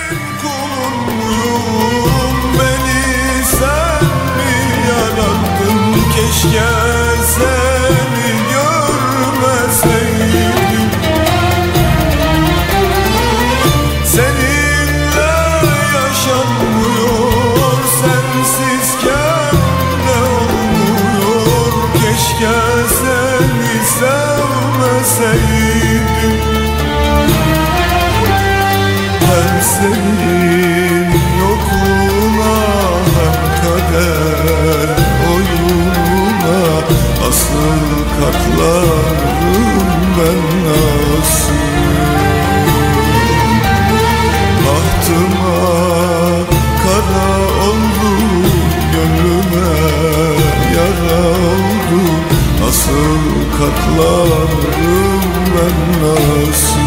Katlanırım ben nasıl? Bahtıma kara oldu Gönlüme yara oldu Nasıl katlanırım ben nasıl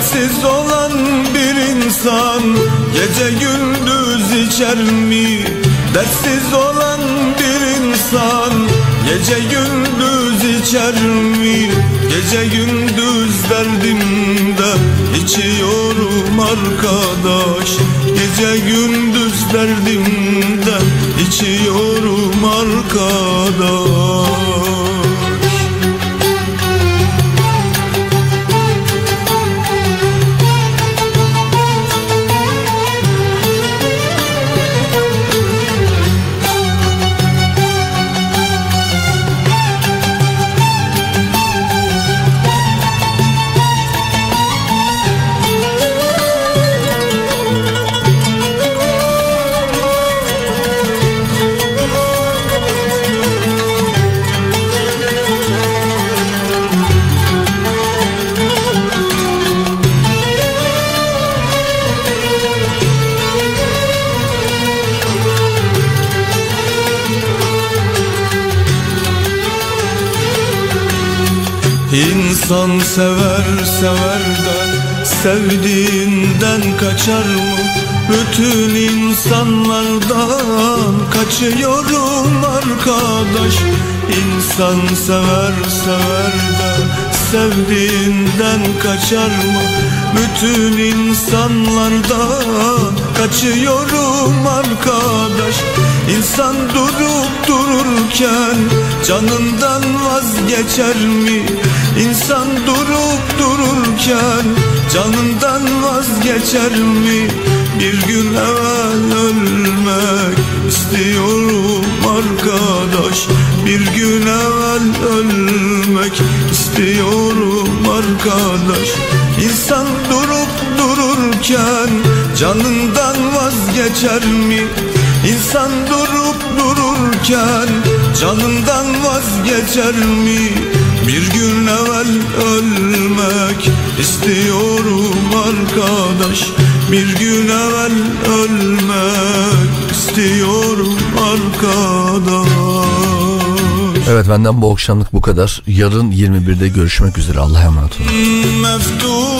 Dertsiz olan bir insan gece gündüz içer mi? Dertsiz olan bir insan gece gündüz içer mi? Gece gündüz derdimde içiyorum arkadaş Gece gündüz derdimde içiyorum arkadaş İnsan sever sever de sevdiğinden kaçar mı? Bütün insanlardan kaçıyorum arkadaş İnsan sever sever de sevdiğinden kaçar mı? Bütün insanlardan kaçıyorum arkadaş İnsan durup dururken canından vazgeçer mi? İnsan durup dururken canından vazgeçer mi? Bir gün evvel ölmek istiyorum arkadaş Bir gün evvel ölmek istiyorum arkadaş İnsan durup dururken canından vazgeçer mi? İnsan durup dururken canından vazgeçer mi? Bir gün evvel ölmek istiyorum arkadaş Bir gün evvel ölmek istiyorum arkadaş
Evet benden bu akşamlık bu kadar. Yarın 21'de görüşmek üzere. Allah'a emanet olun.
Meftunuyum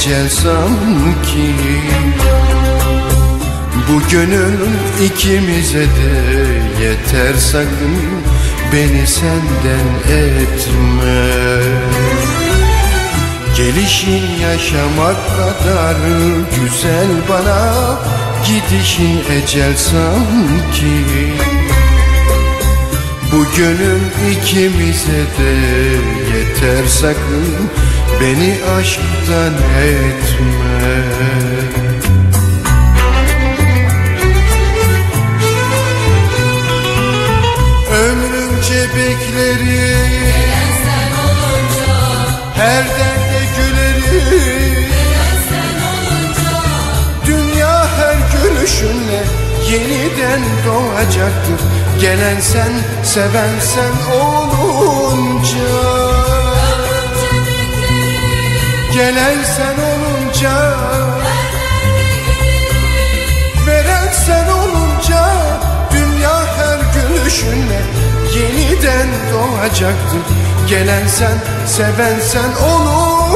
ecel sanki. Bu gönül ikimize de yeter sakın Beni senden etme. Gelişin yaşamak kadar güzel bana Gidişin ecel sanki. Bu gönül ikimize de yeter sakın Beni aşktan etme. Ömrümce beklerim Her derde gülerim Dünya her gülüşünle yeniden doğacaktır. Gelen sen, seven sen olunca Gelen sen olunca Veren sen olunca Dünya her gülüşünle yeniden doğacaktır. Gelen sen, seven sen olunca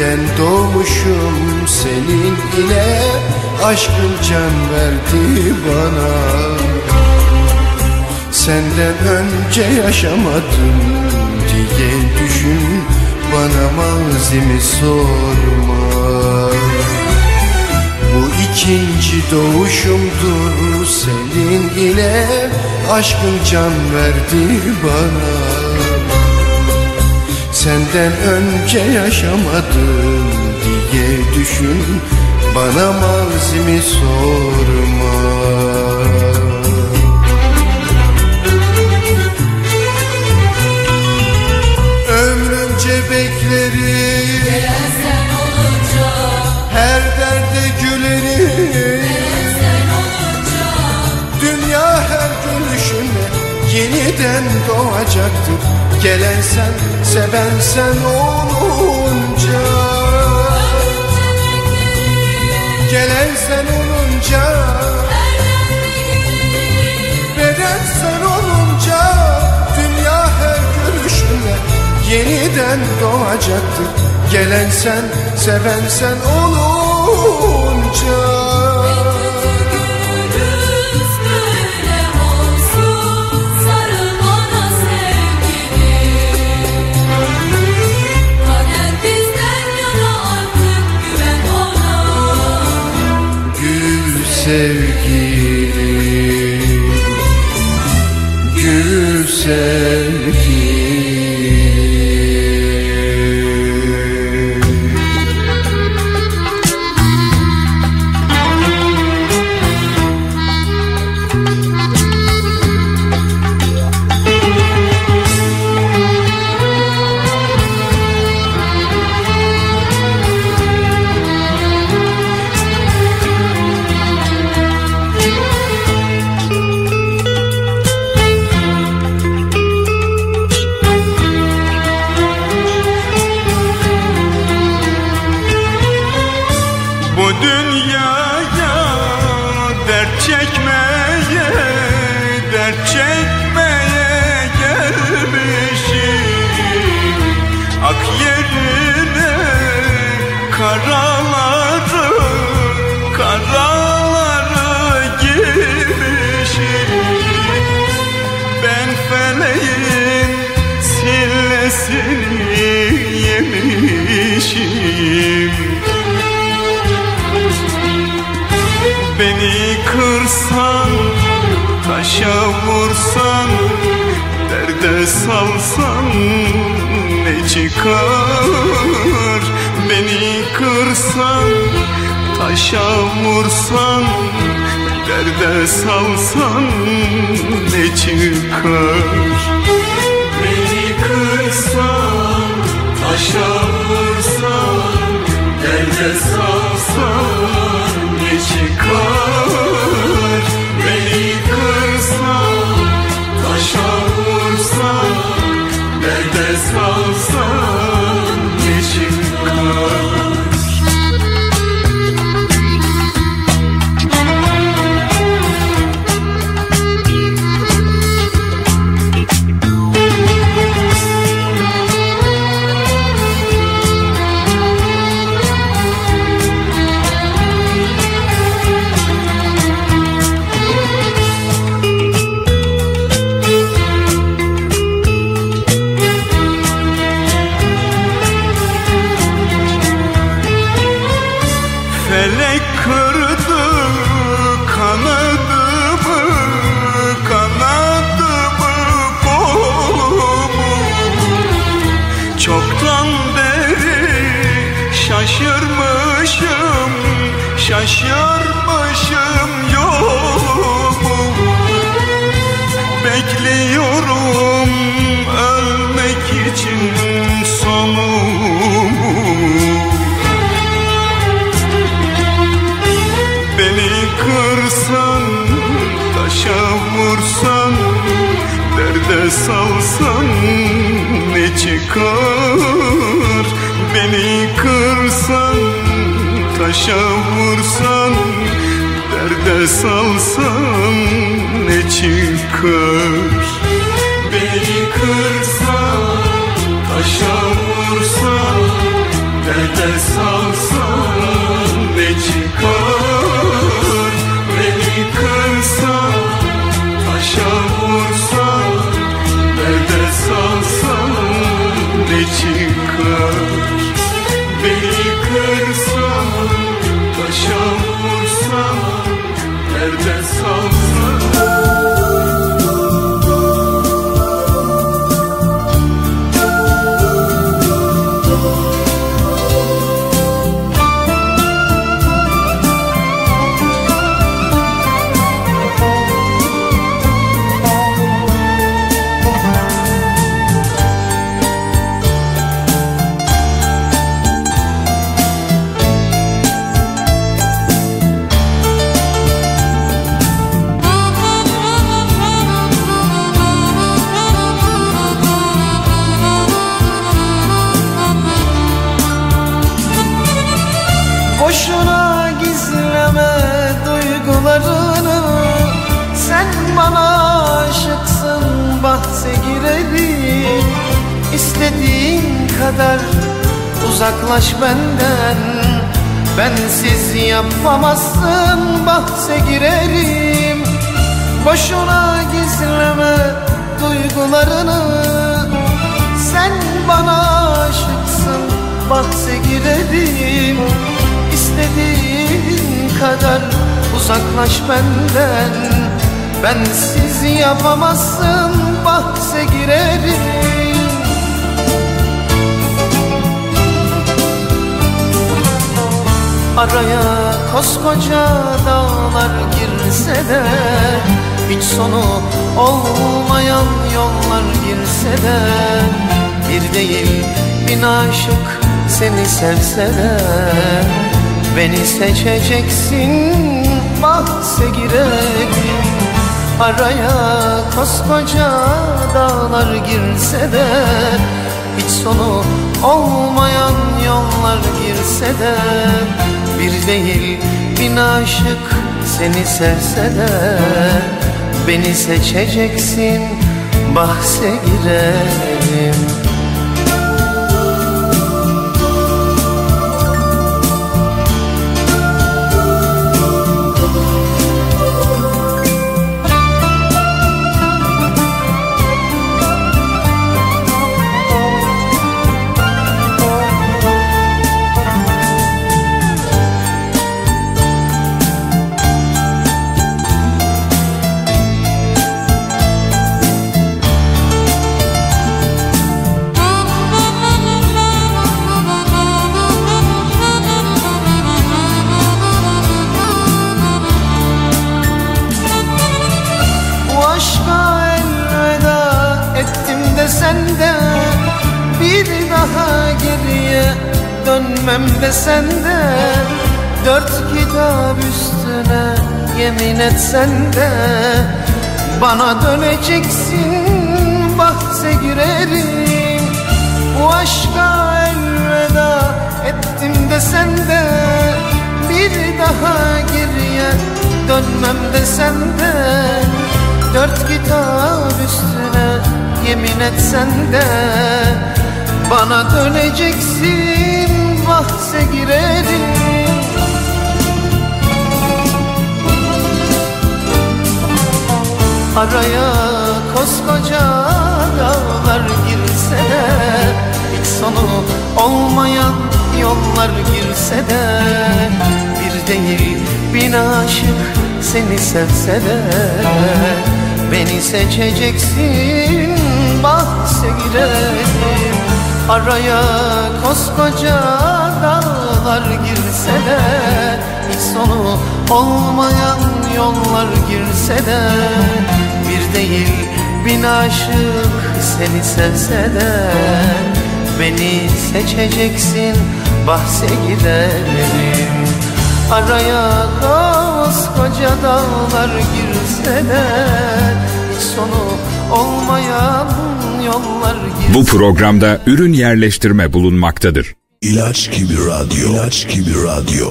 yeniden doğmuşum senin ile? Aşkın can verdi bana. Senden önce yaşamadım diye düşün Bana mazimi sorma. Bu ikinci doğuşumdur senin ile Aşkın can verdi bana Senden önce yaşamadım diye düşün Bana mazimi sorma. Ömrümce beklerim
Gelen sen olunca
Her derde gülerim.
Gelen sen
Dünya her gülüşünle yeniden doğacaktır. Gelen sen, seven sen olunca. Gelen sen olunca. Veren sen olunca. Dünya her gülüşünle yeniden doğacaktır. Gelen sen, seven sen olunca
sevgilim
Gül sevgilim
çıkar Beni kırsan, taşa vursan Derde salsan ne çıkar? Beni kırsan, taşa vursan Derde salsan ne çıkar Derde salsan ne salsan ne çıkar? Beni kırsan, taşa vursan Derde salsan ne çıkar? Beni kırsan, taşa vursan Derde salsan ne çıkar çıkar
kadar uzaklaş benden. Bensiz yapamazsın bahse girelim Boşuna gizleme duygularını. Sen bana aşıksın bahse girelim İstediğin kadar uzaklaş benden. Bensiz yapamazsın bahse girerim Araya koskoca dağlar girse de Hiç sonu olmayan yollar girse de Bir değil bin aşık seni sevse de Beni seçeceksin bahse girelim Araya koskoca dağlar girse de Hiç sonu olmayan yollar girse de Bir değil bin aşık seni sevse de Beni seçeceksin bahse girelim yemin etsen de Bana döneceksin. Bahse girerim Bu aşka elveda ettim de sen de Bir daha geriye dönmem de sen de Dört kitap üstüne yemin etsen de Bana döneceksin. Bahse girerim Araya koskoca dağlar girse de Hiç sonu olmayan yollar girse de Bir değil bin aşık seni sevse de Beni seçeceksin bahse girelim. Araya koskoca dağlar girse de Hiç sonu olmayan yollar girse de Bir değil bin aşık seni sevse de Beni seçeceksin bahse girelim Araya koskoca dağlar girse de Hiç sonu olmayan yollar girse
Bu programda ürün yerleştirme bulunmaktadır.
İlaç gibi radyo. İlaç gibi radyo.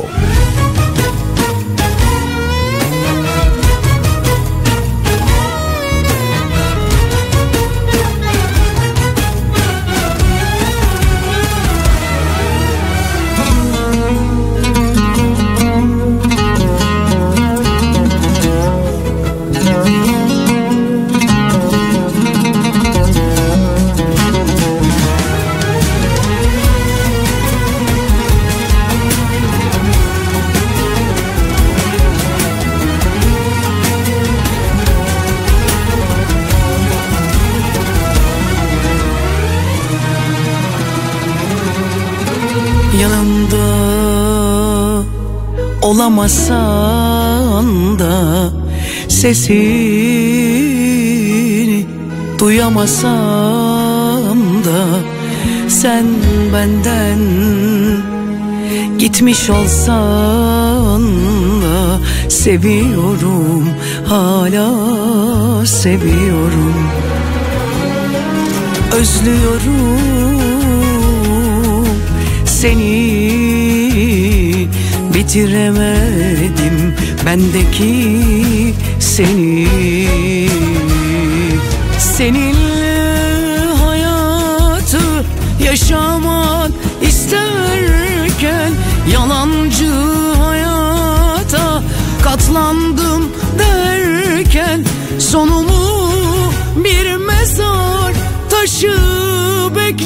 Olamasan da Sesini duyamasam da Sen benden gitmiş olsan da Seviyorum hala seviyorum. Özlüyorum seni bitiremedim bendeki seni. Seninle hayatı yaşamak isterken Yalancı hayata katlandım